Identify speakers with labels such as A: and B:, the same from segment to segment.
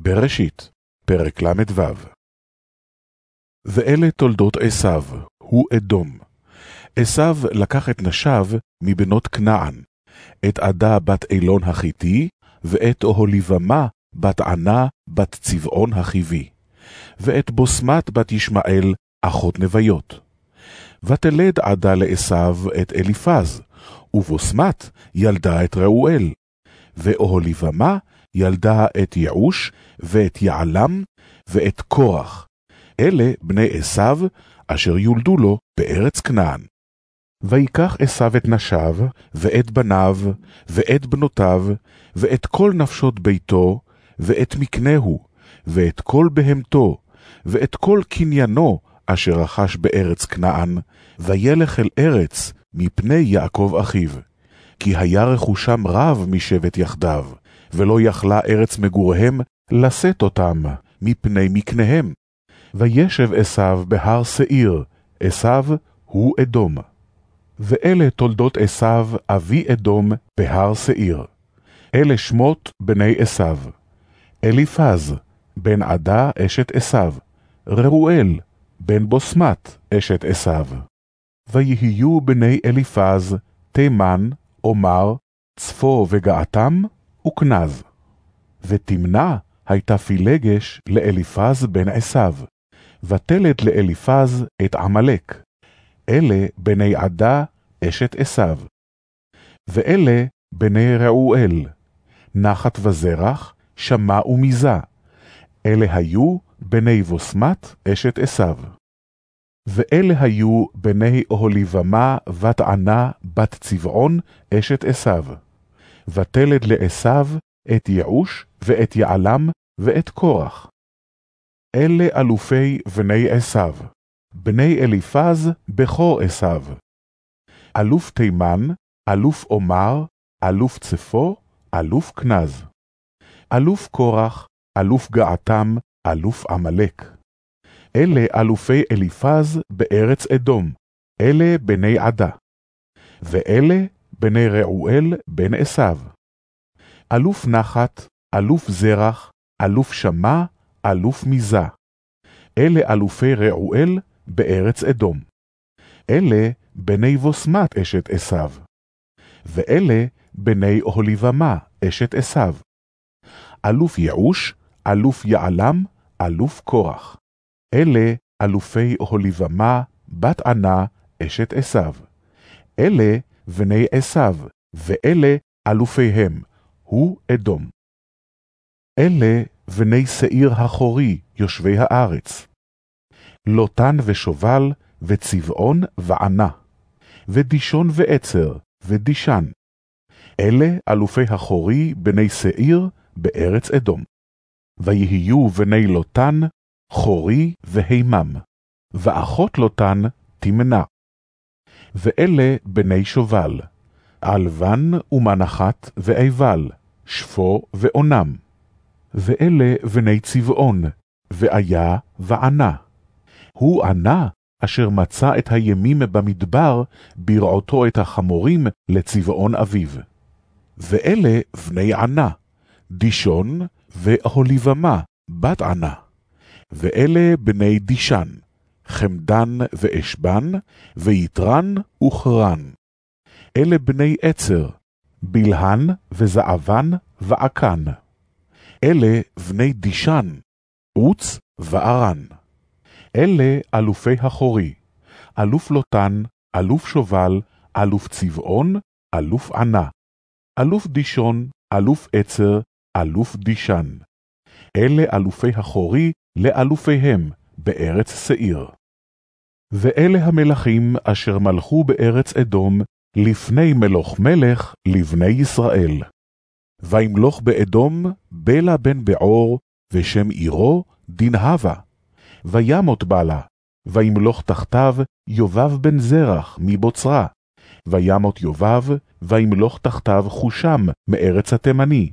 A: בראשית, פרק ל"ו ואלה תולדות עשיו, הוא אדום. עשיו לקח את נשיו מבנות כנען, את עדה בת אילון החיתי, ואת אוהליבמה בת ענה בת צבעון החיבי, ואת בוסמת בת ישמעאל, אחות נוויות. ותלד עדה לעשיו את אליפז, ובוסמת ילדה את ראואל, ואוהליבמה ילדה את יעוש, ואת יעלם, ואת קורח. אלה בני עשיו, אשר יולדו לו בארץ כנען. ויקח עשיו את נשיו, ואת בניו, ואת בנותיו, ואת כל נפשות ביתו, ואת מקנהו, ואת כל בהמתו, ואת כל קניינו, אשר רכש בארץ כנען, וילך אל ארץ מפני יעקב אחיו. כי היה רכושם רב משבט יחדיו, ולא יכלה ארץ מגוריהם לשאת אותם מפני מקניהם. וישב עשיו בהר שעיר, עשיו הוא אדום. ואלה תולדות עשיו אבי אדום בהר שעיר. אלה שמות בני עשיו. אליפז, בן עדה אשת עשיו. ראואל, בן בוסמת אשת עשיו. ויהיו בני אליפז, תימן, עומר, צפו וגעתם, וכנז. ותמנע הייתה פילגש לאליפז בן עשיו, ותלד לאליפז את עמלק. אלה בני עדה אשת עשיו. ואלה בני ראואל, נחת וזרח, שמע ומיזה. אלה היו בני בוסמת אשת עשיו. ואלה היו בני אוהליבמה בת ענה בת צבעון אשת עשיו. ותלד לעשיו את יעוש ואת יעלם ואת קורח. אלה אלופי בני עשיו, בני אליפז בכור עשיו. אלוף תימן, אלוף עומר, אלוף צפו, אלוף כנז. אלוף קורח, אלוף געתם, אלוף עמלק. אלה אלופי אליפז בארץ אדום, אלה בני עדה. ואלה בני ראואל בן עשיו. אלוף נחת, אלוף זרח, אלוף שמע, אלוף מיזה. אלה אלופי ראואל בארץ אדום. אלה בני בוסמת אשת עשיו. ואלה בני אוהליבמה אשת עשיו. אלוף יעוש, אלוף יעלם, אלוף קורח. אלה אלופי אוהליבמה בת ענה אשת עשיו. אלה בני עשיו, ואלה אלופיהם, הוא אדום. אלה בני שעיר החורי, יושבי הארץ. לוטן ושובל, וצבעון וענה, ודישון ועצר, ודישן. אלה אלופי החורי, בני שעיר, בארץ אדום. ויהיו בני לוטן, חורי והימם, ואחות לוטן תמנע. ואלה בני שובל, עלבן ומנחת ועיבל, שפו ואונם. ואלה בני צבעון, ואיה וענה. הוא ענה אשר מצא את הימים במדבר בראותו את החמורים לצבעון אביו. ואלה בני ענה, דישון ואהוליבמה, בת ענה. ואלה בני דישן, חמדן ואשבן, ויתרן וכרן. אלה בני עצר, בלהן וזעבן ועקן. אלה בני דישן, עוץ וארן. אלה אלופי החורי, אלוף לוטן, אלוף שובל, אלוף צבעון, אלוף ענה. אלוף דישון, אלוף עצר, אלוף דישן. אלה אלופי החורי לאלופיהם בארץ שעיר. ואלה המלכים אשר מלכו בארץ אדום לפני מלוך מלך לבני ישראל. וימלוך באדום בלה בן בעור, ושם עירו דנהבה. וימות בלה, וימלוך תחתיו יובב בן זרח מבוצרה. וימות יובב, וימלוך תחתיו חושם מארץ התימני.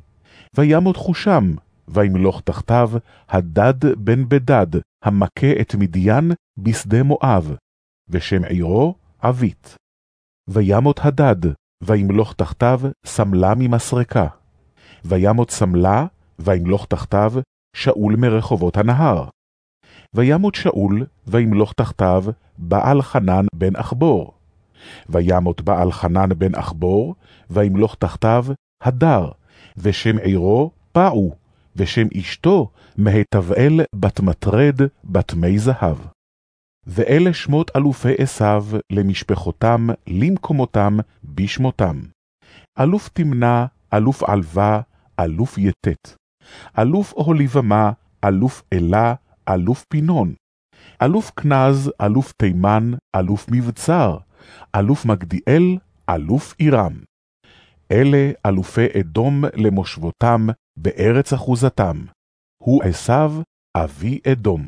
A: וימות חושם, וימלוך תחתיו הדד בן בדד, המכה את מדיין בשדה מואב, ושם עירו עבית. וימות הדד, וימלוך תחתיו סמלה ממסרקה. וימות סמלה, וימלוך תחתיו שאול מרחובות הנהר. וימות שאול, וימלוך תחתיו, בעל חנן בן אחבור. וימות בעל חנן בן אחבור, וימלוך תחתיו, הדר, ושם עירו פעו, ושם אשתו מהתבאל בת מטרד בת מי זהב. ואלה שמות אלופי עשיו למשפחותם, למקומותם, בשמותם. אלוף תמנה, אלוף עלווה, אלוף יתת. אלוף אוהליבמה, אלוף אלה, אלוף פינון. אלוף כנז, אלוף תימן, אלוף מבצר. אלוף מגדיאל, אלוף עירם. אלה אלופי אדום למושבותם בארץ אחוזתם. הוא עשיו, אבי אדום.